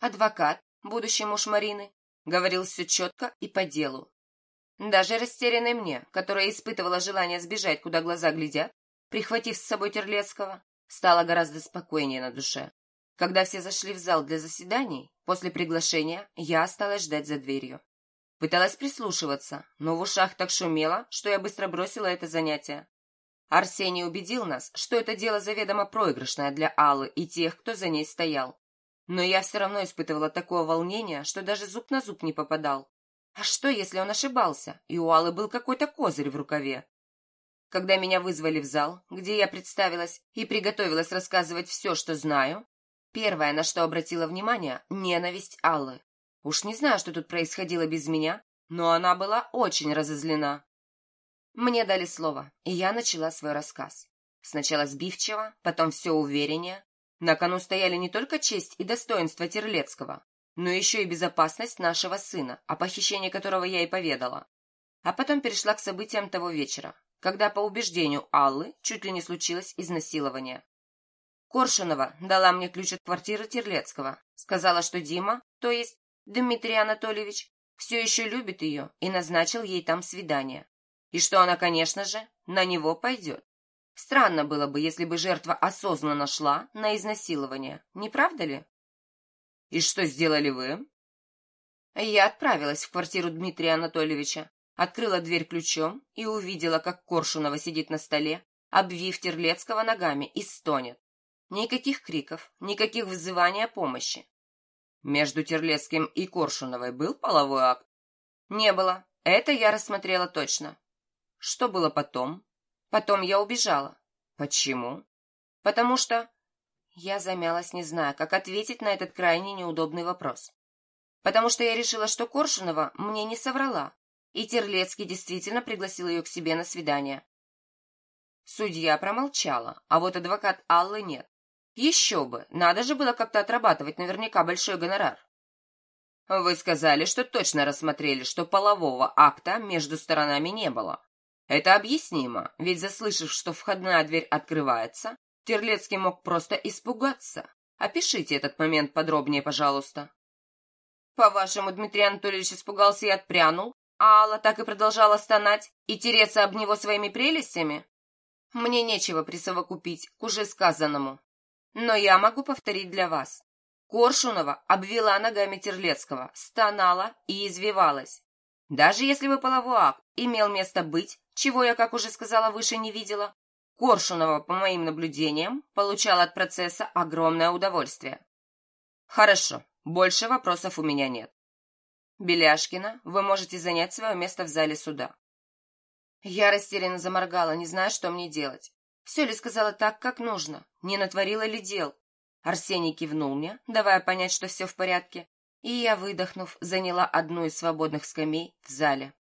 адвокат, будущий муж Марины, говорил все четко и по делу. Даже растерянной мне, которая испытывала желание сбежать, куда глаза глядят, прихватив с собой Терлецкого, стало гораздо спокойнее на душе. Когда все зашли в зал для заседаний, после приглашения я осталась ждать за дверью. Пыталась прислушиваться, но в ушах так шумело, что я быстро бросила это занятие. Арсений убедил нас, что это дело заведомо проигрышное для Аллы и тех, кто за ней стоял. Но я все равно испытывала такое волнение, что даже зуб на зуб не попадал. А что, если он ошибался, и у Аллы был какой-то козырь в рукаве? Когда меня вызвали в зал, где я представилась и приготовилась рассказывать все, что знаю, первое, на что обратила внимание, — ненависть Аллы. Уж не знаю, что тут происходило без меня, но она была очень разозлена. Мне дали слово, и я начала свой рассказ. Сначала сбивчиво, потом все увереннее. На кону стояли не только честь и достоинство Терлецкого, но еще и безопасность нашего сына, о похищении которого я и поведала. А потом перешла к событиям того вечера, когда, по убеждению Аллы, чуть ли не случилось изнасилование. Коршунова дала мне ключ от квартиры Терлецкого, сказала, что Дима, то есть Дмитрий Анатольевич, все еще любит ее и назначил ей там свидание. И что она, конечно же, на него пойдет. Странно было бы, если бы жертва осознанно шла на изнасилование, не правда ли? И что сделали вы? Я отправилась в квартиру Дмитрия Анатольевича, открыла дверь ключом и увидела, как Коршунова сидит на столе, обвив Терлецкого ногами и стонет. Никаких криков, никаких взывания о помощи. Между Терлецким и Коршуновой был половой акт? Не было. Это я рассмотрела точно. Что было потом? Потом я убежала. Почему? Потому что... Я замялась, не зная, как ответить на этот крайне неудобный вопрос. Потому что я решила, что Коршунова мне не соврала, и Терлецкий действительно пригласил ее к себе на свидание. Судья промолчала, а вот адвокат Аллы нет. Еще бы, надо же было как-то отрабатывать наверняка большой гонорар. Вы сказали, что точно рассмотрели, что полового акта между сторонами не было. Это объяснимо, ведь заслышав, что входная дверь открывается, Терлецкий мог просто испугаться. Опишите этот момент подробнее, пожалуйста. По-вашему, Дмитрий Анатольевич испугался и отпрянул, а Алла так и продолжала стонать и тереться об него своими прелестями? Мне нечего присовокупить к уже сказанному. Но я могу повторить для вас. Коршунова обвела ногами Терлецкого, стонала и извивалась. Даже если бы половой акт имел место быть, чего я, как уже сказала выше, не видела, Коршунова, по моим наблюдениям, получала от процесса огромное удовольствие. Хорошо, больше вопросов у меня нет. Беляшкина, вы можете занять свое место в зале суда. Я растерянно заморгала, не зная, что мне делать. Все ли сказала так, как нужно? Не натворила ли дел? Арсений кивнул мне, давая понять, что все в порядке, и я, выдохнув, заняла одну из свободных скамей в зале.